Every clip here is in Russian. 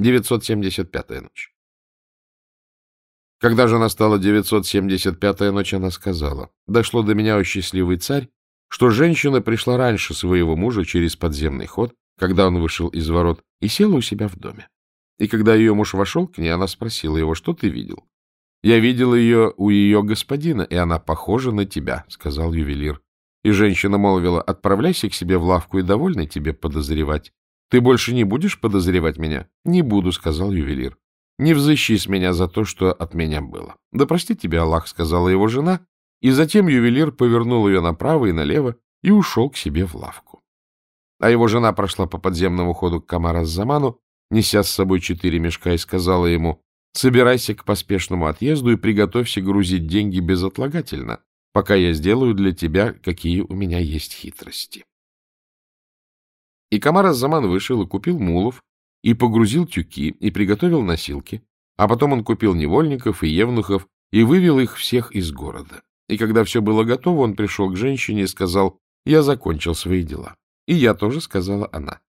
975-я ночь. Когда же настала 975-я ночь, она сказала, «Дошло до меня, о счастливый царь, что женщина пришла раньше своего мужа через подземный ход, когда он вышел из ворот, и села у себя в доме. И когда ее муж вошел к ней, она спросила его, что ты видел? Я видел ее у ее господина, и она похожа на тебя, — сказал ювелир. И женщина молвила, отправляйся к себе в лавку и довольно тебе подозревать. Ты больше не будешь подозревать меня? Не буду, — сказал ювелир. Не взыщи с меня за то, что от меня было. Да прости тебя, Аллах, — сказала его жена, и затем ювелир повернул ее направо и налево и ушел к себе в лавку. А его жена прошла по подземному ходу к Камар-Заману, неся с собой четыре мешка, и сказала ему, «Собирайся к поспешному отъезду и приготовься грузить деньги безотлагательно, пока я сделаю для тебя, какие у меня есть хитрости». И Камар-Заман вышел и купил мулов, и погрузил тюки, и приготовил носилки, а потом он купил невольников и евнухов и вывел их всех из города. И когда все было готово, он пришел к женщине и сказал, «Я закончил свои дела». И я тоже, сказала она.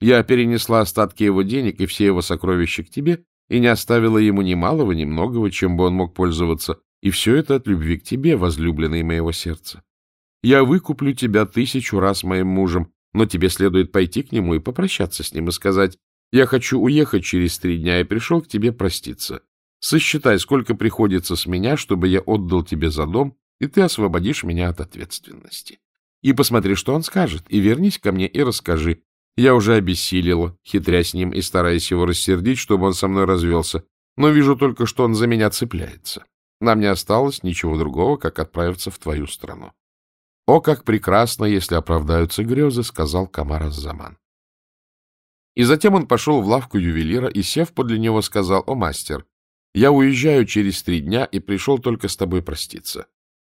Я перенесла остатки его денег и все его сокровища к тебе, и не оставила ему ни малого, ни многого, чем бы он мог пользоваться, и все это от любви к тебе, возлюбленной моего сердца. Я выкуплю тебя тысячу раз моим мужем, но тебе следует пойти к нему и попрощаться с ним и сказать, я хочу уехать через три дня и пришел к тебе проститься. Сосчитай, сколько приходится с меня, чтобы я отдал тебе за дом, и ты освободишь меня от ответственности. И посмотри, что он скажет, и вернись ко мне и расскажи. Я уже обессилила, хитря с ним и стараясь его рассердить, чтобы он со мной развелся, но вижу только, что он за меня цепляется. Нам не осталось ничего другого, как отправиться в твою страну. — О, как прекрасно, если оправдаются грезы, — сказал Камар Заман. И затем он пошел в лавку ювелира и, сев подле него, сказал, «О, мастер, я уезжаю через три дня и пришел только с тобой проститься.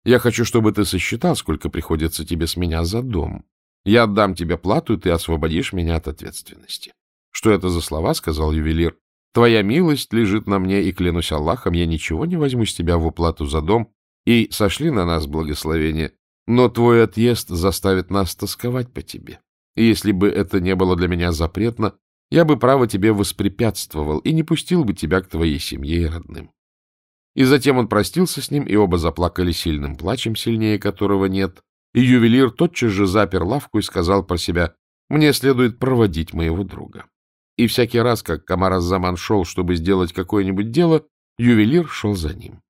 Я хочу, чтобы ты сосчитал, сколько приходится тебе с меня за дом. Я отдам тебе плату, и ты освободишь меня от ответственности». «Что это за слова?» — сказал ювелир. «Твоя милость лежит на мне, и, клянусь Аллахом, я ничего не возьму с тебя в уплату за дом, и сошли на нас благословение, но твой отъезд заставит нас тосковать по тебе. И если бы это не было для меня запретно, я бы, право, тебе воспрепятствовал и не пустил бы тебя к твоей семье и родным. И затем он простился с ним, и оба заплакали сильным плачем, сильнее которого нет. И ювелир тотчас же запер лавку и сказал про себя, «Мне следует проводить моего друга». И всякий раз, как Камар Заман шел, чтобы сделать какое-нибудь дело, ювелир шел за ним.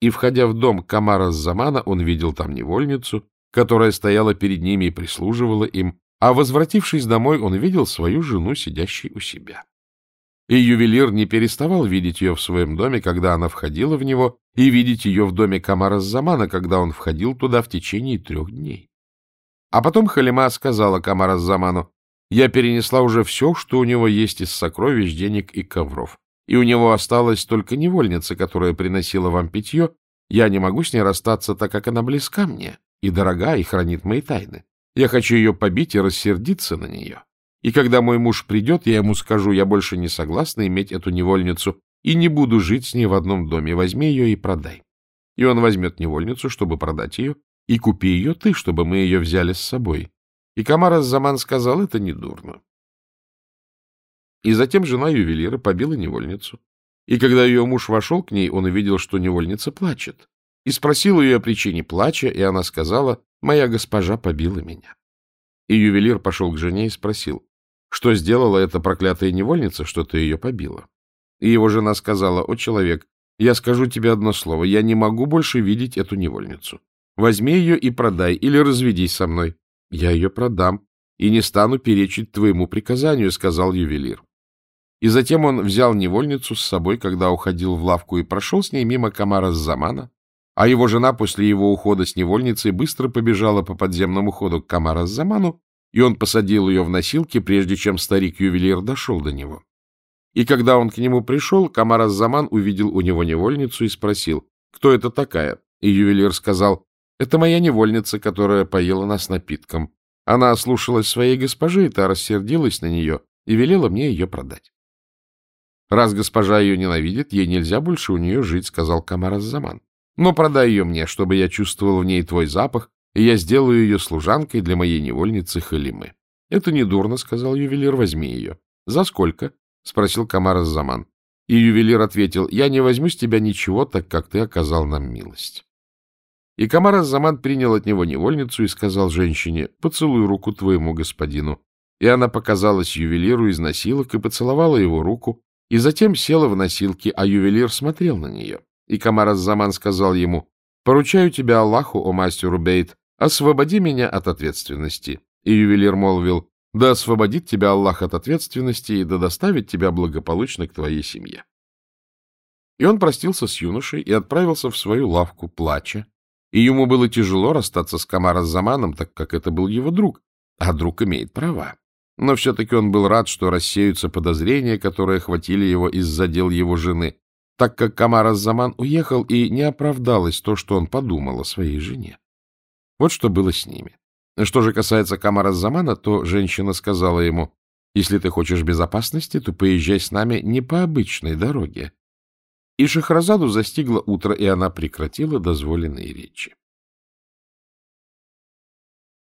И, входя в дом Камара Замана, он видел там невольницу, которая стояла перед ними и прислуживала им, а, возвратившись домой, он видел свою жену, сидящей у себя. И ювелир не переставал видеть ее в своем доме, когда она входила в него, и видеть ее в доме Камара Замана, когда он входил туда в течение трех дней. А потом Халима сказала Камара Заману, «Я перенесла уже все, что у него есть из сокровищ, денег и ковров, и у него осталась только невольница, которая приносила вам питье. Я не могу с ней расстаться, так как она близка мне и дорога, и хранит мои тайны. Я хочу ее побить и рассердиться на нее. И когда мой муж придет, я ему скажу, я больше не согласна иметь эту невольницу и не буду жить с ней в одном доме. Возьми ее и продай. И он возьмет невольницу, чтобы продать ее, и купи ее ты, чтобы мы ее взяли с собой. И Камар Заман сказал, это недурно. И затем жена ювелира побила невольницу. И когда ее муж вошел к ней, он увидел, что невольница плачет. И спросил ее о причине плача, и она сказала, Моя госпожа побила меня. И ювелир пошел к жене и спросил, что сделала эта проклятая невольница, что ты ее побила. И его жена сказала, о, человек, я скажу тебе одно слово, я не могу больше видеть эту невольницу. Возьми ее и продай, или разведись со мной. Я ее продам и не стану перечить твоему приказанию, сказал ювелир. И затем он взял невольницу с собой, когда уходил в лавку, и прошел с ней мимо Камара Замана, а его жена после его ухода с невольницей быстро побежала по подземному ходу к Камара Заману, и он посадил ее в носилки, прежде чем старик-ювелир дошел до него. И когда он к нему пришел, Камар Заман увидел у него невольницу и спросил, кто это такая? И ювелир сказал, это моя невольница, которая поела нас напитком. Она ослушалась своей госпожи, и та рассердилась на нее и велела мне ее продать. Раз госпожа ее ненавидит, ей нельзя больше у нее жить, сказал Камар Заман. Но продай ее мне, чтобы я чувствовал в ней твой запах, и я сделаю ее служанкой для моей невольницы Халимы. — Это недурно, — сказал ювелир, — возьми ее. — За сколько? — спросил Камар Заман. И ювелир ответил, — Я не возьму с тебя ничего, так как ты оказал нам милость. И Камар Заман принял от него невольницу и сказал женщине, — Поцелуй руку твоему господину. И она показалась ювелиру из носилок и поцеловала его руку, и затем села в носилки, а ювелир смотрел на нее. И Камар Заман сказал ему, — Поручаю тебя Аллаху, о мастер Бейт, освободи меня от ответственности. И ювелир молвил, — Да освободит тебя Аллах от ответственности и да доставит тебя благополучно к твоей семье. И он простился с юношей и отправился в свою лавку, плача. И ему было тяжело расстаться с Камар Заманом, так как это был его друг, а друг имеет права. Но все-таки он был рад, что рассеются подозрения, которые охватили его из-за дел его жены, так как Камар Заман уехал, и не оправдалось то, что он подумал о своей жене. Вот что было с ними. Что же касается Камара Замана, то женщина сказала ему, «Если ты хочешь безопасности, то поезжай с нами не по обычной дороге». И Шахразаду застигло утро, и она прекратила дозволенные речи.